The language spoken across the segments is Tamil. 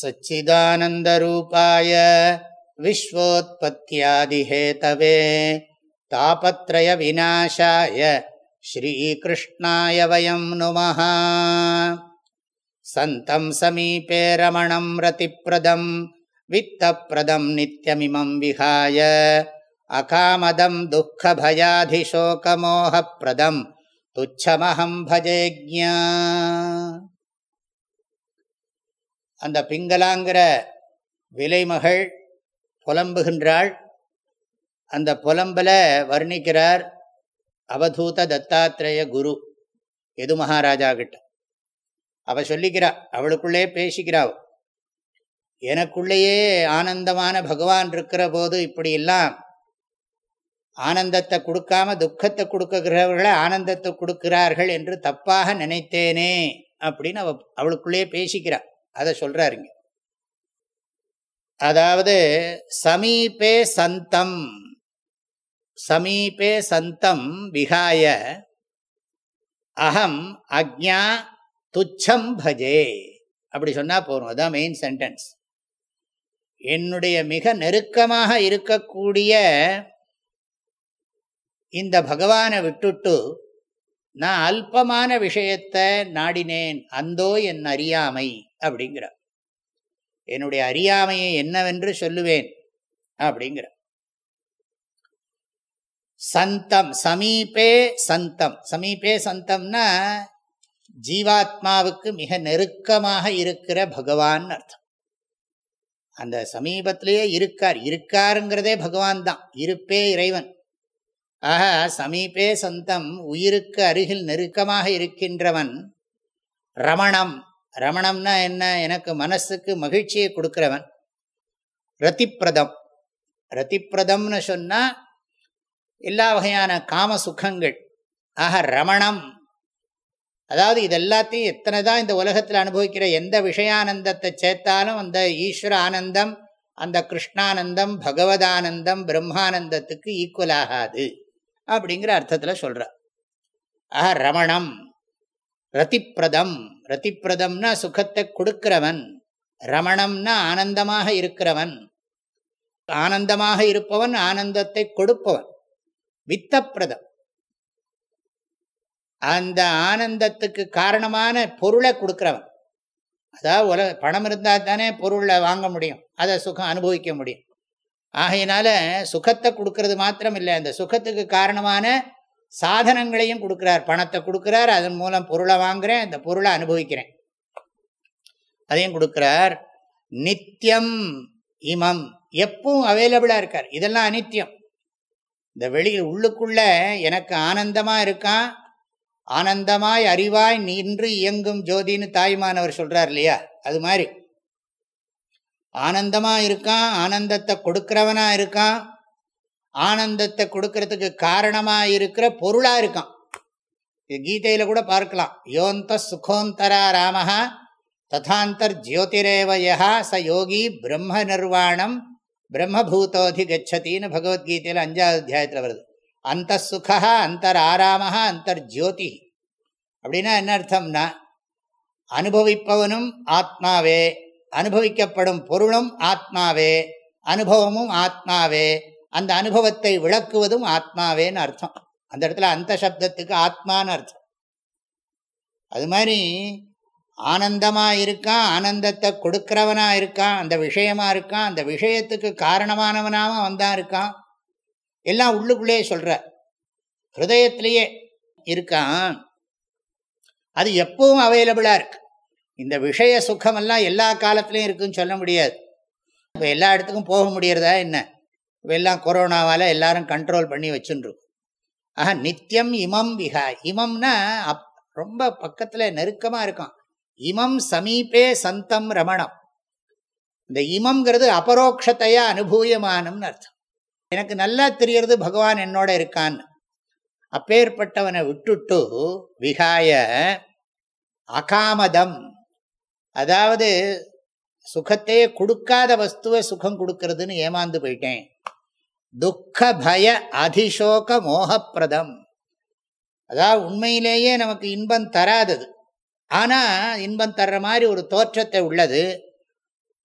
सच्चिदानन्दरूपाय विश्वोत्पत्त्यादिहेतवे तापत्रयविनाशाय श्रीकृष्णाय वयं नुमः सन्तं समीपे रमणं रतिप्रदं वित्तप्रदं नित्यमिमं विहाय अकामदं दुःखभयाधिशोकमोहप्रदं तुच्छमहं भजेज्ञा அந்த பிங்களாங்கிற விலைமகள் புலம்புகின்றாள். அந்த புலம்பில் வர்ணிக்கிறார் அவதூத தத்தாத்திரேய குரு எது மகாராஜா கிட்ட? அவ சொல்லிக்கிறா அவளுக்குள்ளே பேசிக்கிறாள் எனக்குள்ளேயே ஆனந்தமான பகவான் இருக்கிற போது இப்படியெல்லாம் ஆனந்தத்தை கொடுக்காம துக்கத்தை கொடுக்கிறவர்களை ஆனந்தத்தை கொடுக்கிறார்கள் என்று தப்பாக நினைத்தேனே அப்படின்னு அவ அவளுக்குள்ளேயே பேசிக்கிறாள் அதை சொல்றாருங்க. அதாவது சமீபே சந்தம் சமீபே சந்தம் விகாய அகம் அக்ஞா துச்சம் பஜே. அப்படி சொன்னா போறோம் அதான் மெயின் சென்டென்ஸ் என்னுடைய மிக நெருக்கமாக இருக்கக்கூடிய இந்த பகவானை விட்டுட்டு நான் அல்பமான விஷயத்தை நாடினேன் அந்தோ என் அறியாமை அப்படிங்கிற என்னுடைய அறியாமையை என்னவென்று சொல்லுவேன் அப்படிங்கிற சந்தம் சமீபே சந்தம். சமீபே சந்தம்னா ஜீவாத்மாவுக்கு மிக நெருக்கமாக இருக்கிற பகவான் அர்த்தம். அந்த சமீபத்திலேயே இருக்கார். இருக்காருங்கிறதே பகவான் தான். இருப்பே இறைவன். ஆக சமீபே சந்தம் உயிருக்கு அருகில் நெருக்கமாக இருக்கின்றவன் ரமணம். ரமணம்னா என்ன? எனக்கு மனசுக்கு மகிழ்ச்சியை கொடுக்கிறவன். ரத்திப்பிரதம் ரத்திப்பிரதம்னு சொன்னால் எல்லா வகையான காம சுகங்கள். ஆக ரமணம். அதாவது இது எல்லாத்தையும் எத்தனை தான் இந்த உலகத்தில் அனுபவிக்கிற எந்த விஷயானந்தத்தை சேர்த்தாலும் அந்த ஈஸ்வர ஆனந்தம் அந்த கிருஷ்ணானந்தம் பகவதானந்தம் பிரம்மானந்தத்துக்கு ஈக்குவல் ஆகாது. அப்படிங்கிற அர்த்தத்தில் சொல்கிறார் ஆஹா ரமணம். ரத்திப்பிரதம் ரத்திப்பிரதம்னா சுகத்தை கொடுக்கிறவன். ரமணம்னா ஆனந்தமாக இருக்கிறவன். ஆனந்தமாக இருப்பவன் ஆனந்தத்தை கொடுப்பவன். வித்தப்பிரதம் அந்த ஆனந்தத்துக்கு காரணமான பொருளை கொடுக்குறவன். அதாவது உல பணம் இருந்தால் தானே பொருளை வாங்க முடியும். அதை சுகம் அனுபவிக்க முடியும். ஆகையினால சுகத்தை கொடுக்கறது மாத்திரம் இல்லை அந்த சுகத்துக்கு காரணமான சாதனங்களையும் கொடுக்குறார். பணத்தை கொடுக்குறார். அதன் மூலம் பொருளை வாங்குறேன். அந்த பொருளை அனுபவிக்கிறேன். அதையும் கொடுக்குறார். நித்தியம் இமம். எப்பவும் அவைலபிளாக இருக்கார். இதெல்லாம் அனித்தியம். இந்த வெளியில் உள்ளுக்குள்ள எனக்கு ஆனந்தமாக இருக்கான். ஆனந்தமாய் அறிவாய் நின்று இயங்கும் ஜோதின்னு தாய்மானவர் சொல்கிறார் இல்லையா? அது மாதிரி. ஆனந்தமாக இருக்கான் ஆனந்தத்தை கொடுக்கிறவனா இருக்கான் ஆனந்தத்தை கொடுக்கறதுக்கு காரணமாக இருக்கிற பொருளாக இருக்கான். இது கீதையில் கூட பார்க்கலாம். யோந்த சுகோந்தரா ராமஹா ததாந்தர் ஜோதிரேவயா ச யோகி பிரம்ம நிர்வாணம் பிரம்மபூதோதி கச்சத்தின்னு பகவத்கீதையில் அஞ்சாவது அத்தியாயத்தில் வருது. அந்த சுகா அந்தர் ஆராமஹா அந்தர் ஜோதி. அப்படின்னா என்ன அர்த்தம்னா அனுபவிப்பவனும் ஆத்மாவே. அனுபவிக்கப்படும் பொருளும் ஆத்மாவே அனுபவமும் ஆத்மாவே அந்த அனுபவத்தை விளக்குவதும் ஆத்மாவேன்னு அர்த்தம். அந்த இடத்துல அந்த சப்தத்துக்கு ஆத்மான்னு அர்த்தம். அது மாதிரி ஆனந்தமாக இருக்கான் ஆனந்தத்தை கொடுக்கிறவனா இருக்கான் அந்த விஷயமா இருக்கான் அந்த விஷயத்துக்கு காரணமானவனாகவும் வந்தான் இருக்கான் எல்லாம் உள்ளுக்குள்ளேயே சொல்கிற ஹிருதயத்திலேயே இருக்கான். அது எப்பவும் அவைலபிளாக இருக்கு. இந்த விஷய சுகமெல்லாம் எல்லா காலத்திலையும் இருக்குன்னு சொல்ல முடியாது. இப்போ எல்லா இடத்துக்கும் போக முடியறதா என்ன? இப்போ எல்லாம் கொரோனாவால் எல்லாரும் கண்ட்ரோல் பண்ணி வச்சுருக்கும் ஆஹா நித்தியம் இமம் விஹா. இமம்னா அப் ரொம்ப பக்கத்தில் நெருக்கமாக இருக்கும் இமம் சமீபே சந்தம் ரமணம். இந்த இமம்ங்கிறது அபரோக்ஷத்தையா அனுபூயமானம்னு அர்த்தம். எனக்கு நல்லா தெரியறது பகவான் என்னோட இருக்கான்னு. அப்பேற்பட்டவனை விட்டுட்டு விகாய அகாமதம். அதாவது சுகத்தையே கொடுக்காத வஸ்துவை சுகம் கொடுக்கறதுன்னு ஏமாந்து போயிட்டேன். துக்க பய அதிசோக மோகப்பிரதம். அதாவது உண்மையிலேயே நமக்கு இன்பம் தராதது. ஆனால் இன்பம் தர்ற மாதிரி ஒரு தோற்றத்தை உள்ளது.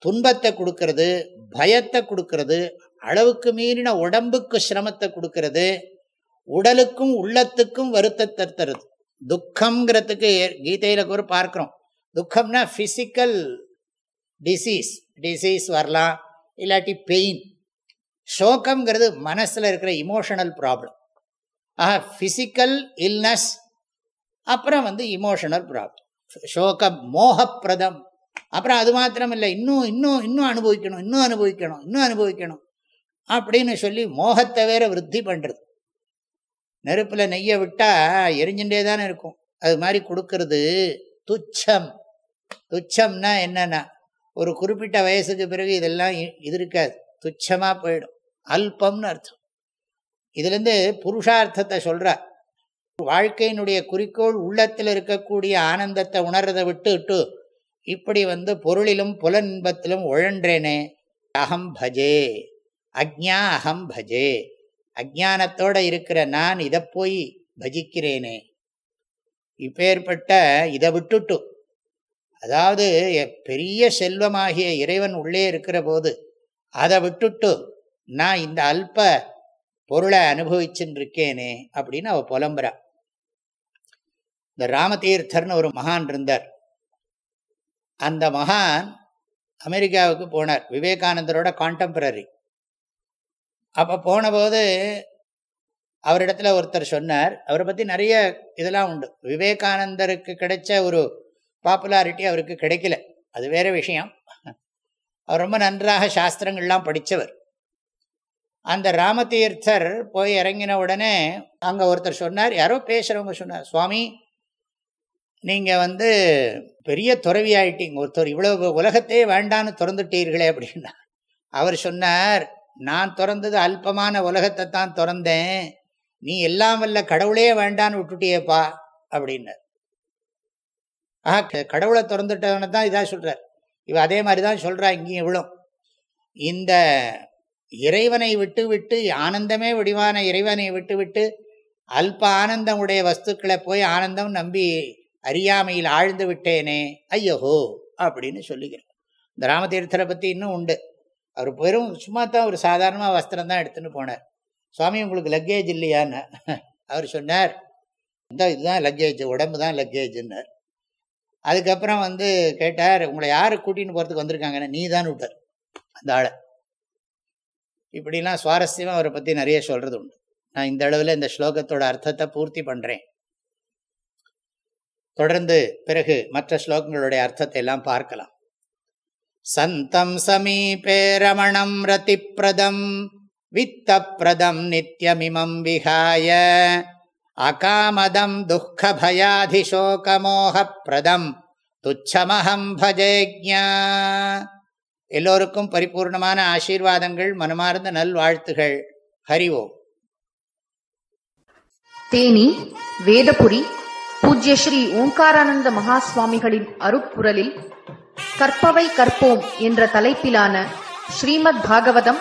துன்பத்தை கொடுக்கறது பயத்தை கொடுக்கறது அளவுக்கு மீறின உடம்புக்கு சிரமத்தை கொடுக்கறது உடலுக்கும் உள்ளத்துக்கும் வருத்தத்தை தருது. துக்கம்ங்கிறதுக்கு கீதையில கூட பார்க்குறோம். துக்கம்னா ஃபிசிக்கல் டிசீஸ் டிசீஸ் வரலாம் இல்லாட்டி பெயின் சோகம்ங்கிறது மனசில் இருக்கிற இமோஷனல் ப்ராப்ளம் ஆஹா ஃபிசிக்கல் இல்னஸ் அப்புறம் வந்து இமோஷனல் ப்ராப்ளம் சோகம் மோகப்பிரதம். அப்புறம் அது மாத்திரம் இல்லை இன்னும் இன்னும் இன்னும் அனுபவிக்கணும் இன்னும் அனுபவிக்கணும் இன்னும் அனுபவிக்கணும் அப்படின்னு சொல்லி மோகத்தை வேற விருத்தி பண்ணுறது நெருப்பில் நெய்யை விட்டால் எரிஞ்சுட்டே தானே இருக்கும். அது மாதிரி கொடுக்கறது துச்சம். துச்சம்னா என்னன்னா ஒரு குறிப்பிட்ட வயசுக்கு பிறகு இதெல்லாம் இது இருக்காது. துச்சமாக போயிடும். அல்பம்னு அர்த்தம். இதுலேருந்து புருஷார்த்தத்தை சொல்கிறார் வாழ்க்கையினுடைய குறிக்கோள் உள்ளத்தில் இருக்கக்கூடிய ஆனந்தத்தை உணர்றதை விட்டுட்டு இப்படி வந்து பொருளிலும் புலன்பத்திலும் உழன்றேனே அகம் பஜே அக்ஞா அகம் பஜே. அஜானத்தோடு இருக்கிற நான் இதை போய் பஜிக்கிறேனே. இப்பேற்பட்ட இதை விட்டுட்டு அதாவது பெரிய செல்வமாகிய இறைவன் உள்ளே இருக்கிற போது அதை விட்டுட்டு நான் இந்த அல்ப பொருளை அனுபவிச்சுன்னு இருக்கேனே அப்படின்னு அவள் புலம்புறா. இந்த ராமதீர்த்தர்னு ஒரு மகான் இருந்தார். அந்த மகான் அமெரிக்காவுக்கு போனார். விவேகானந்தரோட கான்டெம்பரரி அப்போ போனபோது அவரிடத்துல ஒருத்தர் சொன்னார். அவரை பற்றி நிறைய இதெல்லாம் உண்டு. விவேகானந்தருக்கு கிடைச்ச ஒரு பாப்புலாரிட்டி அவருக்கு கிடைக்கல. அது வேற விஷயம். அவர் ரொம்ப நன்றாக சாஸ்திரங்கள்லாம் படித்தவர் அந்த ராமதீர்த்தர் போய் இறங்கின உடனே அங்கே ஒருத்தர் சொன்னார். யாரோ பேசுகிறவங்க சொன்னார் சுவாமி நீங்கள் வந்து பெரிய துறவி ஆயிட்டீங்க. ஒருத்தர் இவ்வளோ உலகத்தையே வேண்டான்னு திறந்துட்டீர்களே அப்படின்னா. அவர் சொன்னார் நான் திறந்தது அல்பமான உலகத்தை தான் திறந்தேன். நீ எல்லாம் வல்ல கடவுளே வேண்டான்னு விட்டுட்டியேப்பா அப்படின்னார். ஆஹா கடவுளை திறந்துட்டவனை தான் இதாக சொல்கிறார் இவ அதே மாதிரி தான் சொல்கிறா இங்கேயும் இவ்வளோ இந்த இறைவனை விட்டு விட்டு ஆனந்தமே வடிவான இறைவனை விட்டு விட்டு அல்ப ஆனந்தம் உடைய வஸ்துக்களை போய் ஆனந்தம் நம்பி அறியாமையில் ஆழ்ந்து விட்டேனே ஐயோஹோ அப்படின்னு சொல்லிக்கிறேன் இந்த ராமதீர்த்தரை பற்றி இன்னும் உண்டு. அவர் பெரும் சும்மா தான் ஒரு சாதாரணமாக வஸ்திரம் தான் எடுத்துன்னு போனார். சுவாமி உங்களுக்கு லக்கேஜ் இல்லையான்னு அவர் சொன்னார். இந்த இதுதான் லக்கேஜ் உடம்பு தான் லக்கேஜ்ன்னார் அதுக்கப்புறம் வந்து கேட்டார் உங்களை யார் கூட்டின்னு போகிறதுக்கு வந்திருக்காங்கன்னு? நீ தான் விட்டார் அந்த ஆளை. இப்படிலாம் சுவாரஸ்யமாக அவரை பற்றி நிறைய சொல்கிறது உண்டு. நான் இந்த அளவில் இந்த ஸ்லோகத்தோட அர்த்தத்தை பூர்த்தி பண்ணுறேன் தொடர்ந்து பிறகு மற்ற ஸ்லோகங்களுடைய அர்த்தத்தை எல்லாம் பார்க்கலாம். சந்தம் சமீபே ரமணம் ரதிப்பிரதம் வித்தப்பிரதம் நித்யமிமம் விஹாய. அகாமதம் துக்கபயாதிசோகமோகப்பிரதம் துச்சமஹம் பஜேஜா எல்லோருக்கும் பரிபூர்ணமான ஆசீர்வாதங்கள் மனமார்ந்த நல்வாழ்த்துகள். ஹரிவோம் தேனி வேதபுரி பூஜ்ய ஸ்ரீ ஓங்காரானந்த மகா சுவாமிகளின் அருப்புரலில் கற்பவை கற்போம் என்ற தலைப்பிலான ஸ்ரீமத் பாகவதம்